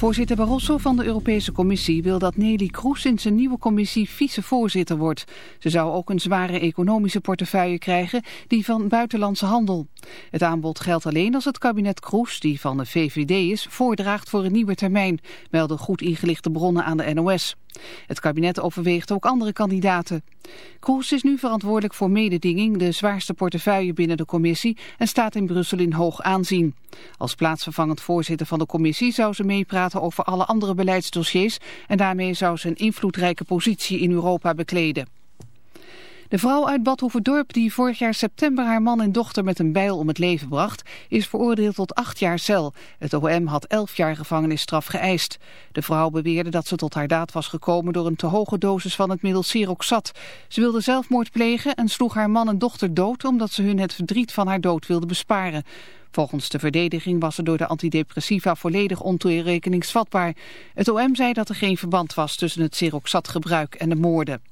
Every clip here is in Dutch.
Voorzitter Barroso van de Europese Commissie wil dat Nelly Kroes in zijn nieuwe commissie vicevoorzitter wordt. Ze zou ook een zware economische portefeuille krijgen, die van buitenlandse handel. Het aanbod geldt alleen als het kabinet Kroes, die van de VVD is, voordraagt voor een nieuwe termijn, melden goed ingelichte bronnen aan de NOS. Het kabinet overweegt ook andere kandidaten. Kroes is nu verantwoordelijk voor mededinging, de zwaarste portefeuille binnen de commissie, en staat in Brussel in hoog aanzien. Als plaatsvervangend voorzitter van de commissie zou ze meepraten over alle andere beleidsdossiers en daarmee zou ze een invloedrijke positie in Europa bekleden. De vrouw uit Bad Hoeverdorp die vorig jaar september haar man en dochter met een bijl om het leven bracht, is veroordeeld tot acht jaar cel. Het OM had elf jaar gevangenisstraf geëist. De vrouw beweerde dat ze tot haar daad was gekomen door een te hoge dosis van het middel Siroxat. Ze wilde zelfmoord plegen en sloeg haar man en dochter dood omdat ze hun het verdriet van haar dood wilde besparen. Volgens de verdediging was ze door de antidepressiva volledig ontoerekeningsvatbaar. Het OM zei dat er geen verband was tussen het Siroxat-gebruik en de moorden.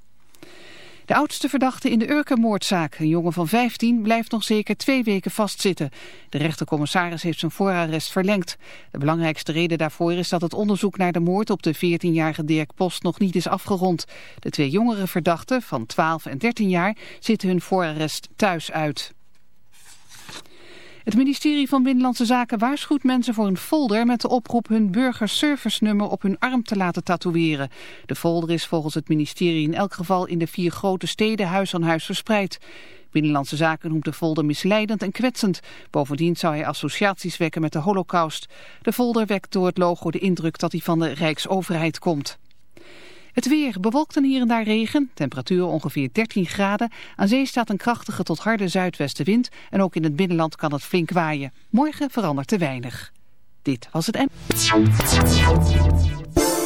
De oudste verdachte in de Urkenmoordzaak, een jongen van 15, blijft nog zeker twee weken vastzitten. De rechtercommissaris heeft zijn voorarrest verlengd. De belangrijkste reden daarvoor is dat het onderzoek naar de moord op de 14-jarige Dirk Post nog niet is afgerond. De twee jongere verdachten van 12 en 13 jaar zitten hun voorarrest thuis uit. Het ministerie van Binnenlandse Zaken waarschuwt mensen voor een folder met de oproep hun burgerservice-nummer op hun arm te laten tatoeëren. De folder is volgens het ministerie in elk geval in de vier grote steden huis aan huis verspreid. Binnenlandse Zaken noemt de folder misleidend en kwetsend. Bovendien zou hij associaties wekken met de holocaust. De folder wekt door het logo de indruk dat hij van de Rijksoverheid komt. Het weer bewolkt en hier en daar regen, temperatuur ongeveer 13 graden. Aan zee staat een krachtige tot harde zuidwestenwind en ook in het binnenland kan het flink waaien. Morgen verandert te weinig. Dit was het M.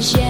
yeah.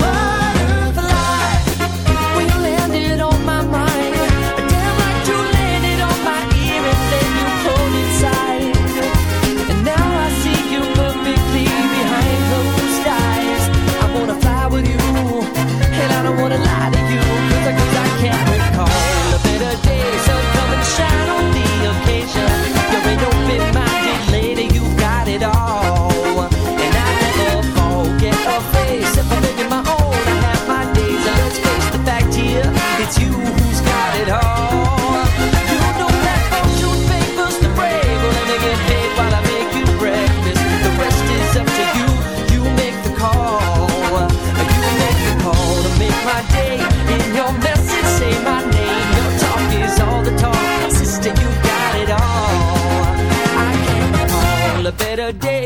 Butterfly, when you landed on my mind, damn like you.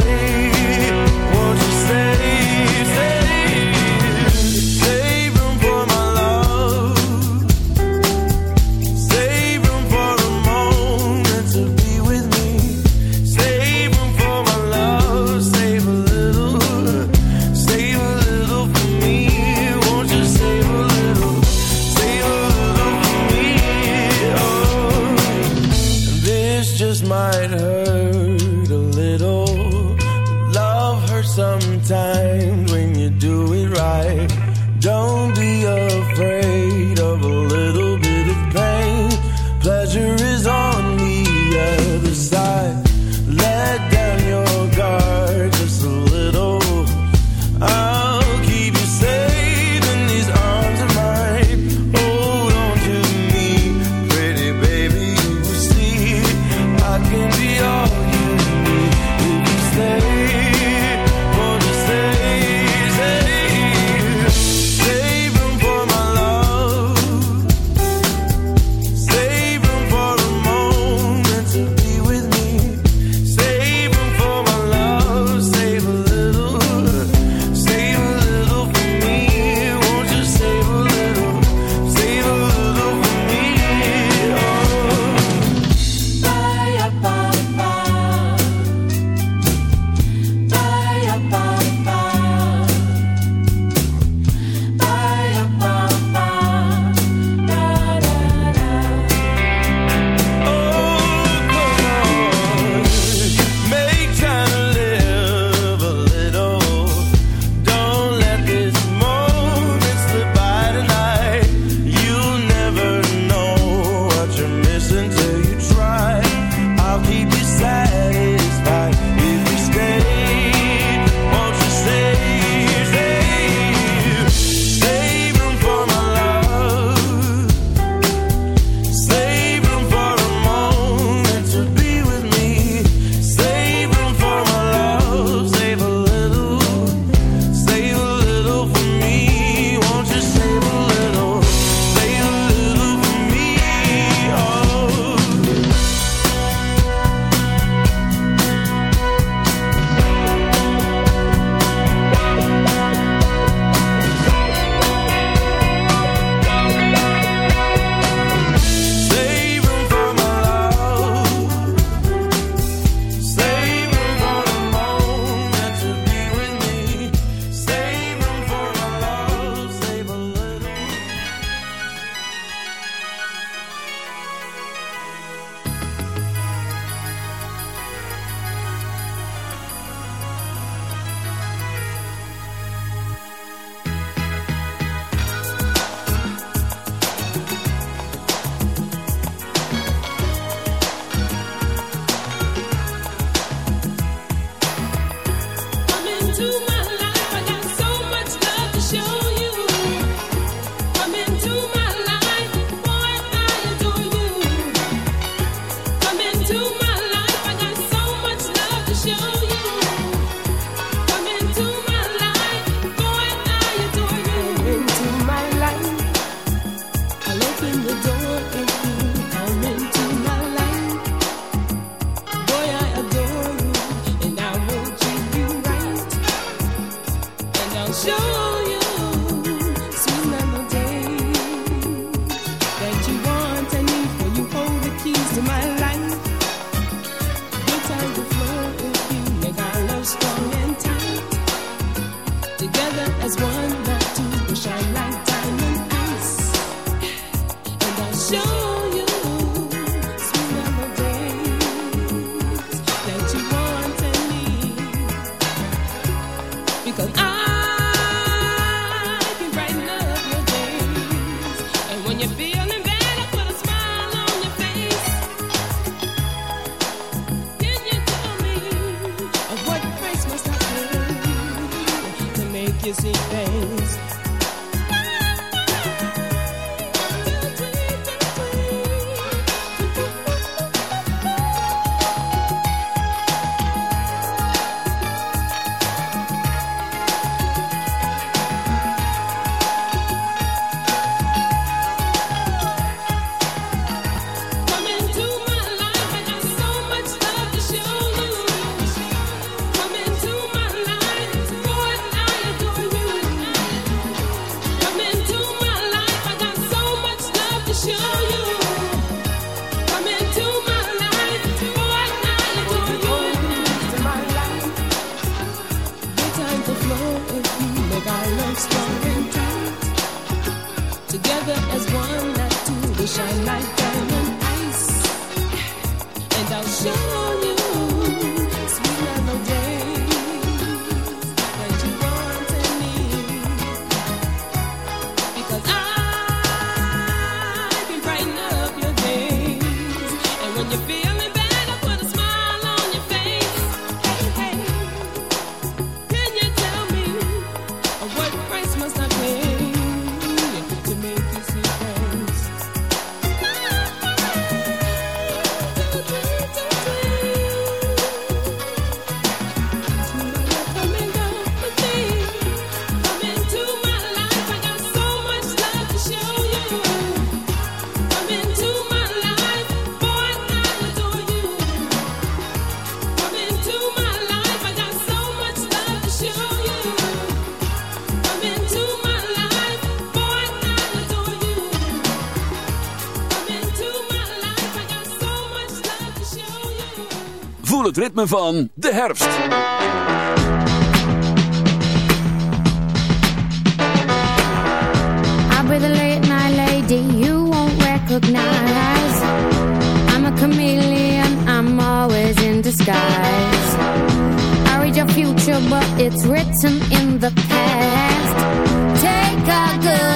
good. you feel. Ritme van de herfst. I'll be the late night lady you won't recognize. I'm a chameleon, I'm always in disguise. I read your future, but it's written in the past. Take a good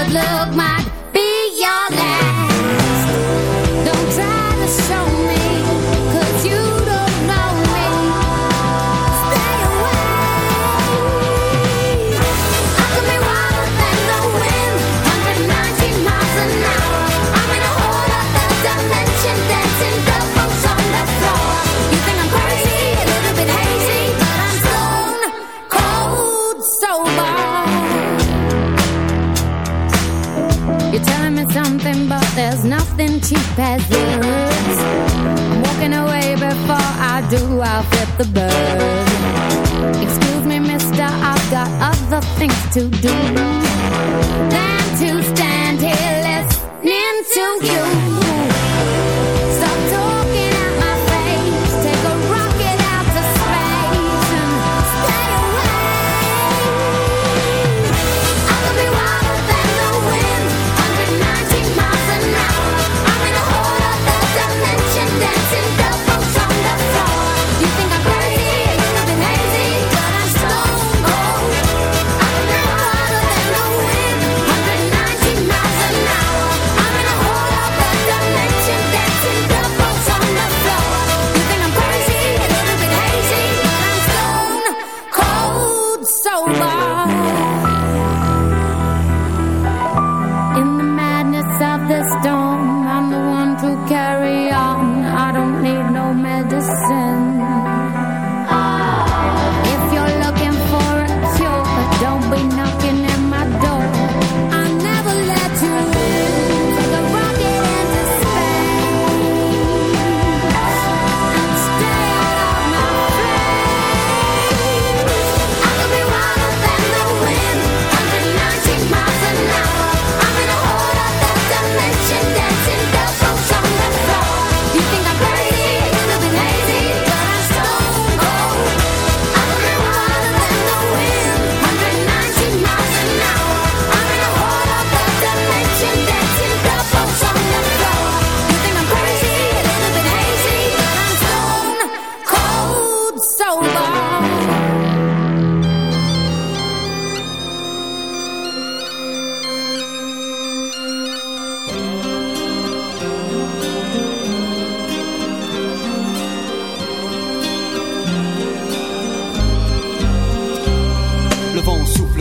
I'll the bird. Excuse me, mister, I've got other things to do than to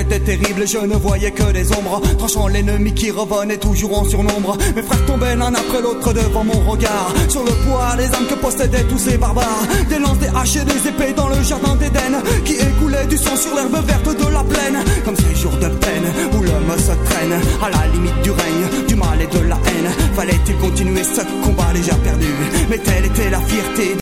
Était terrible et je ne voyais que des ombres, tranchant l'ennemi qui revenait toujours en surnombre. Mes frères tombaient l'un après l'autre devant mon regard, sur le poids les âmes que possédaient tous ces barbares. Des lances, des haches et des épées dans le jardin d'Éden, qui écoulait du sang sur l'herbe verte de la plaine. Comme ces jours de peine où l'homme se traîne à la limite du règne, du mal et de la haine. Fallait-il continuer ce combat déjà perdu? Mais telle était la fierté